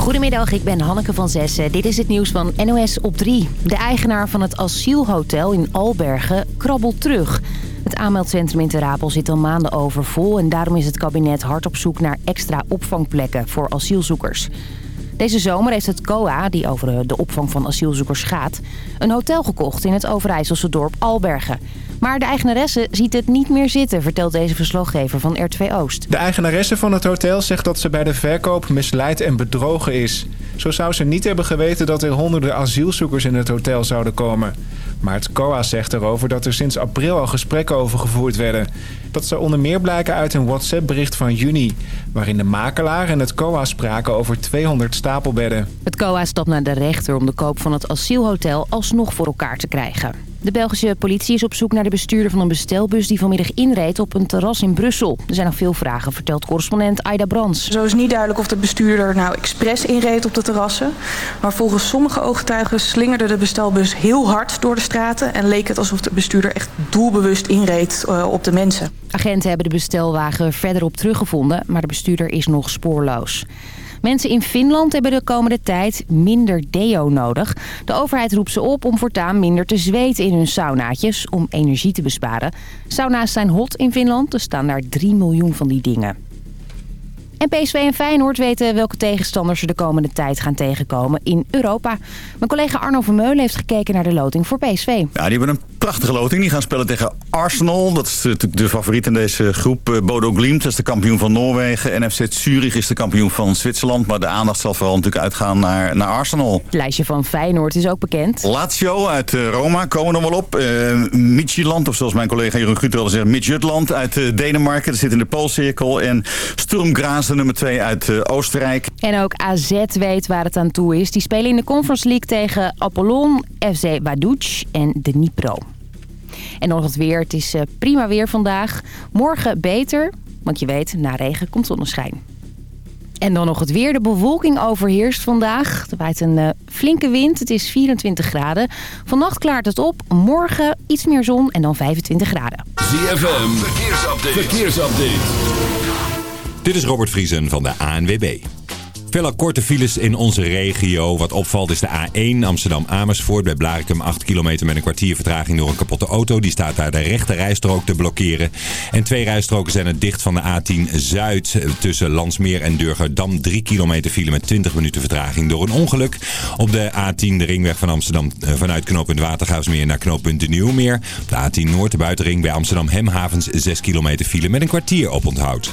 Goedemiddag, ik ben Hanneke van Zessen. Dit is het nieuws van NOS op 3. De eigenaar van het asielhotel in Albergen krabbelt terug. Het aanmeldcentrum in Terapel zit al maanden overvol... en daarom is het kabinet hard op zoek naar extra opvangplekken voor asielzoekers. Deze zomer heeft het COA, die over de opvang van asielzoekers gaat... een hotel gekocht in het Overijsselse dorp Albergen... Maar de eigenaresse ziet het niet meer zitten, vertelt deze verslaggever van R2 Oost. De eigenaresse van het hotel zegt dat ze bij de verkoop misleid en bedrogen is. Zo zou ze niet hebben geweten dat er honderden asielzoekers in het hotel zouden komen. Maar het COA zegt erover dat er sinds april al gesprekken over gevoerd werden. Dat zou onder meer blijken uit een WhatsApp-bericht van juni... waarin de makelaar en het COA spraken over 200 stapelbedden. Het COA stapt naar de rechter om de koop van het asielhotel alsnog voor elkaar te krijgen. De Belgische politie is op zoek naar de bestuurder van een bestelbus... die vanmiddag inreed op een terras in Brussel. Er zijn nog veel vragen, vertelt correspondent Aida Brands. Zo is niet duidelijk of de bestuurder nou expres inreed op de terrassen. Maar volgens sommige ooggetuigen slingerde de bestelbus heel hard door de straten... en leek het alsof de bestuurder echt doelbewust inreed uh, op de mensen. Agenten hebben de bestelwagen verderop teruggevonden... maar de bestuurder is nog spoorloos. Mensen in Finland hebben de komende tijd minder deo nodig. De overheid roept ze op om voortaan minder te zweten in hun saunaatjes om energie te besparen. Sauna's zijn hot in Finland, er staan daar 3 miljoen van die dingen. En PSV en Feyenoord weten welke tegenstanders ze de komende tijd gaan tegenkomen in Europa. Mijn collega Arno Vermeulen heeft gekeken naar de loting voor PSV. Ja, die hebben een prachtige loting. Die gaan spelen tegen Arsenal. Dat is natuurlijk de favoriet in deze groep. Eh, Bodo Glimt is de kampioen van Noorwegen. NFC Zurich is de kampioen van Zwitserland. Maar de aandacht zal vooral natuurlijk uitgaan naar, naar Arsenal. Het lijstje van Feyenoord is ook bekend. Lazio uit eh, Roma komen er wel op. Uh, Midtjylland, of zoals mijn collega Jeroen Gut wilde zeggen, Midtjutland uit Denemarken. Dat zit in de Poolcirkel. En Sturm Graz, de nummer 2 uit uh, Oostenrijk. En ook AZ weet waar het aan toe is. Die spelen in de Conference League tegen Apollon, FC Vaduz en Dnipro. En nog het weer. Het is prima weer vandaag. Morgen beter, want je weet, na regen komt zonneschijn. En dan nog het weer. De bewolking overheerst vandaag. Er waait een uh, flinke wind. Het is 24 graden. Vannacht klaart het op. Morgen iets meer zon en dan 25 graden. ZFM, verkeersupdate. verkeersupdate. Dit is Robert Vriesen van de ANWB. Vele korte files in onze regio. Wat opvalt is de A1 Amsterdam-Amersfoort. Bij Blarikum 8 kilometer met een kwartier vertraging door een kapotte auto. Die staat daar de rechte rijstrook te blokkeren. En twee rijstroken zijn het dicht van de A10 Zuid. Tussen Landsmeer en Durgerdam 3 kilometer file met 20 minuten vertraging door een ongeluk. Op de A10 de ringweg van Amsterdam vanuit knooppunt Watergaasmeer naar knooppunt De Nieuwmeer. Op de A10 Noord de buitenring bij Amsterdam Hemhavens 6 kilometer file met een kwartier op onthoud.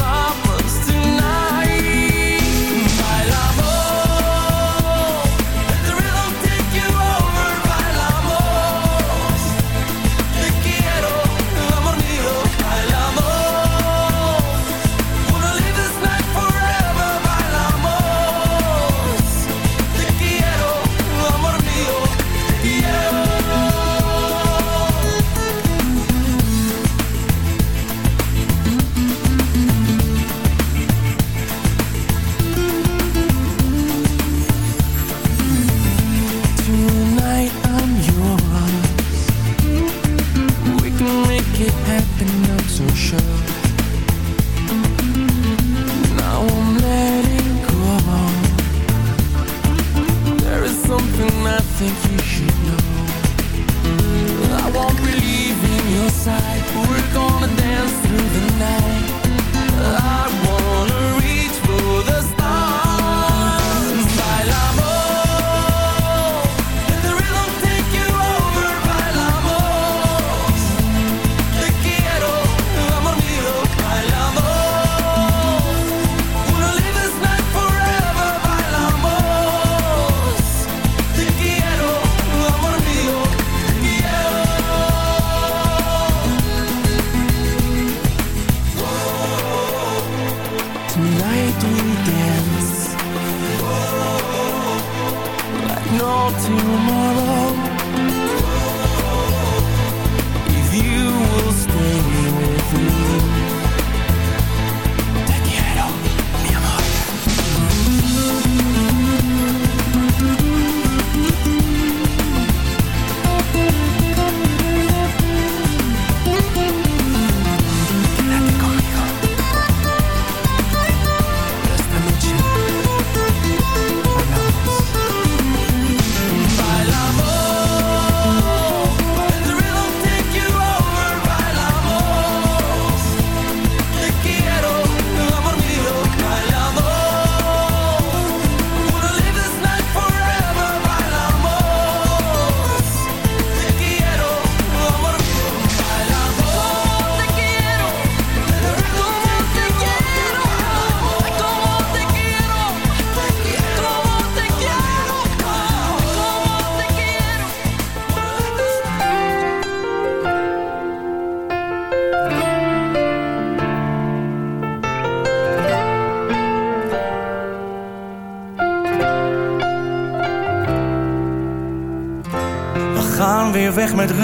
know tomorrow.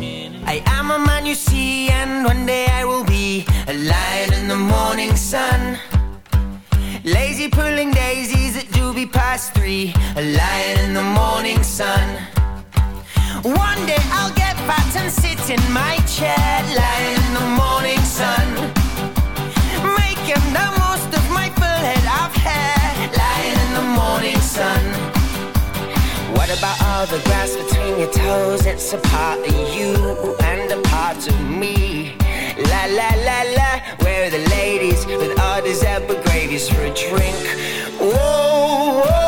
I am a man you see, and one day I will be a lion in the morning sun. Lazy pulling daisies at doobie past three, a lion in the morning sun. One day I'll get fat and sit in my chair, lying in the morning sun. Making the most of my full head of hair, What about all the grass between your toes? It's a part of you and a part of me. La la la la, where are the ladies with all these gravies for a drink? Whoa, whoa,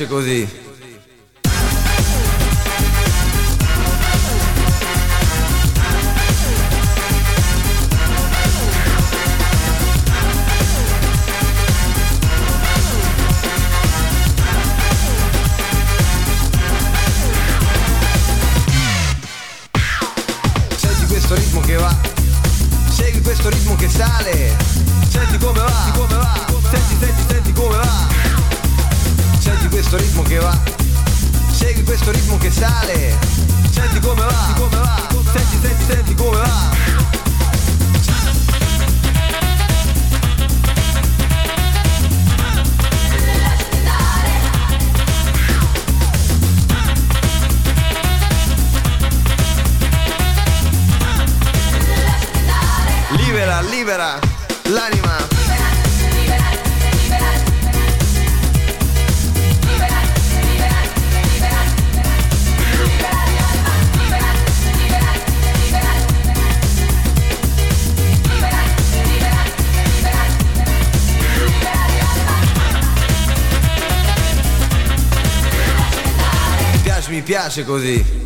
Piace così. Piace così.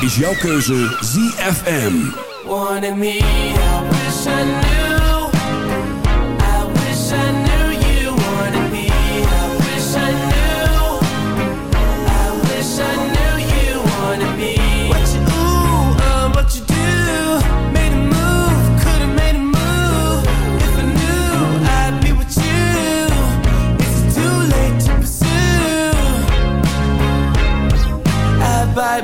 is jouw keuze ZFM. Wanted me, I wish I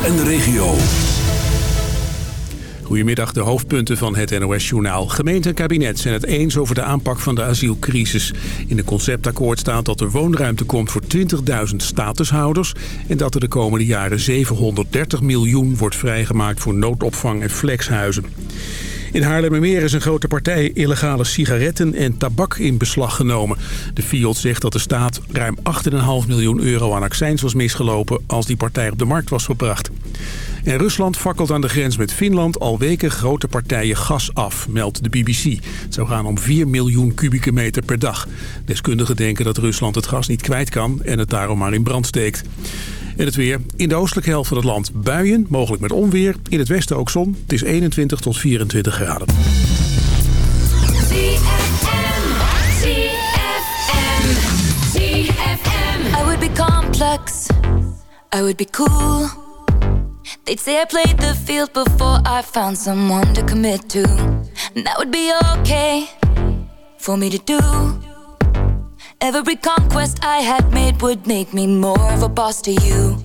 En de regio. Goedemiddag, de hoofdpunten van het NOS-journaal. Gemeente en kabinet zijn het eens over de aanpak van de asielcrisis. In het conceptakkoord staat dat er woonruimte komt voor 20.000 statushouders... en dat er de komende jaren 730 miljoen wordt vrijgemaakt voor noodopvang en flexhuizen. In Haarlemmermeer is een grote partij illegale sigaretten en tabak in beslag genomen. De FIOD zegt dat de staat ruim 8,5 miljoen euro aan accijns was misgelopen als die partij op de markt was gebracht. En Rusland fakkelt aan de grens met Finland al weken grote partijen gas af, meldt de BBC. Het zou gaan om 4 miljoen kubieke meter per dag. Deskundigen denken dat Rusland het gas niet kwijt kan en het daarom maar in brand steekt. En het weer. In de oostelijke helft van het land buien, mogelijk met onweer. In het westen ook zon. Het is 21 tot 24 graden. Would be me. Every conquest I had made would make me more of a boss to you.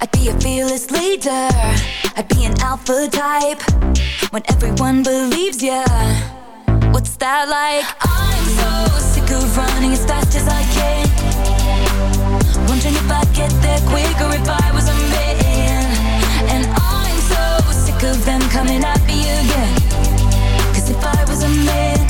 I'd be a fearless leader. I'd be an alpha type. When everyone believes ya. What's that like? I'm so sick of running as fast as I can. Wondering if I'd get there quicker if I was a man. And I'm so sick of them coming at me again. Cause if I was a man,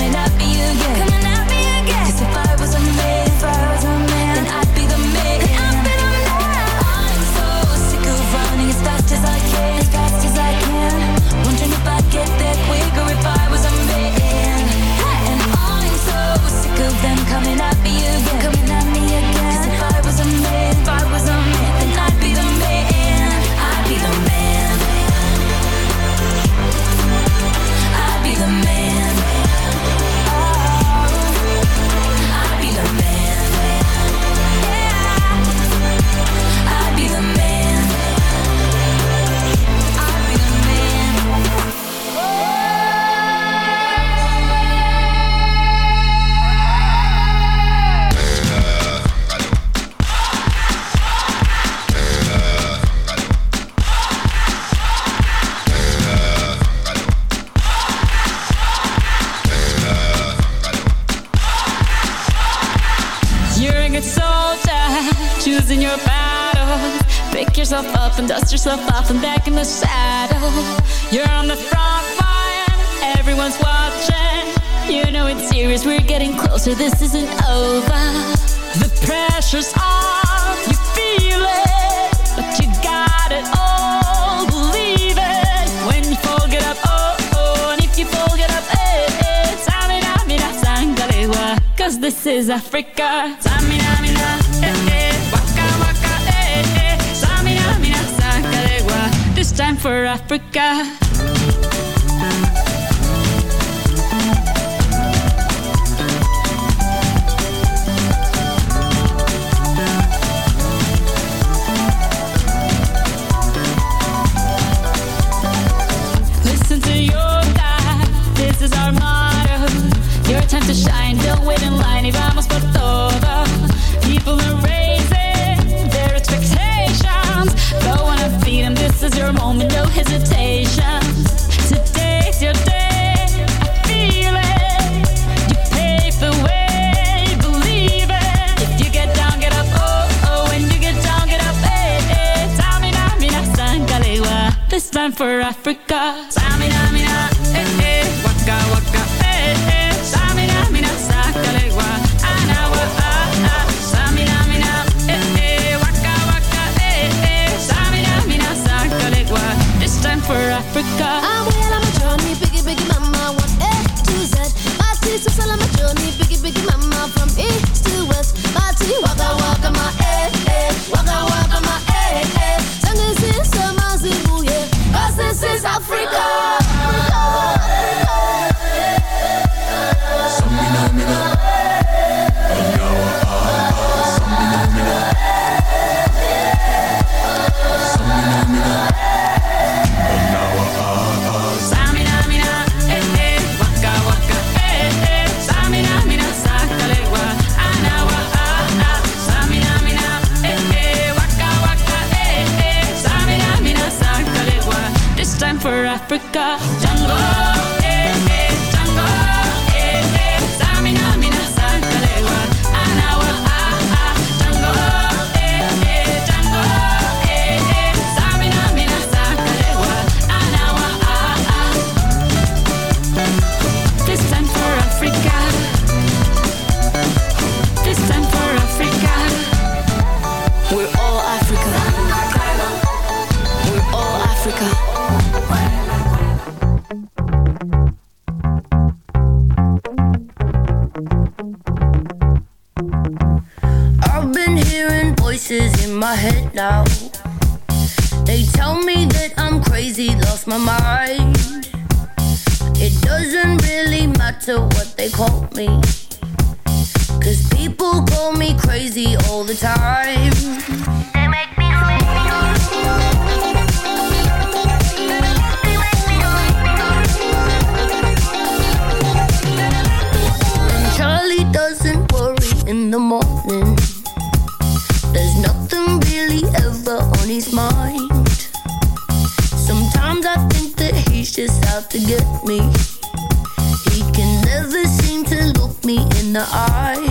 for Africa. Africa. ga it now. They tell me that I'm crazy, lost my mind. It doesn't really matter what they call me. Cause people call me crazy all the time. They make me crazy. to get me. He can never seem to look me in the eye.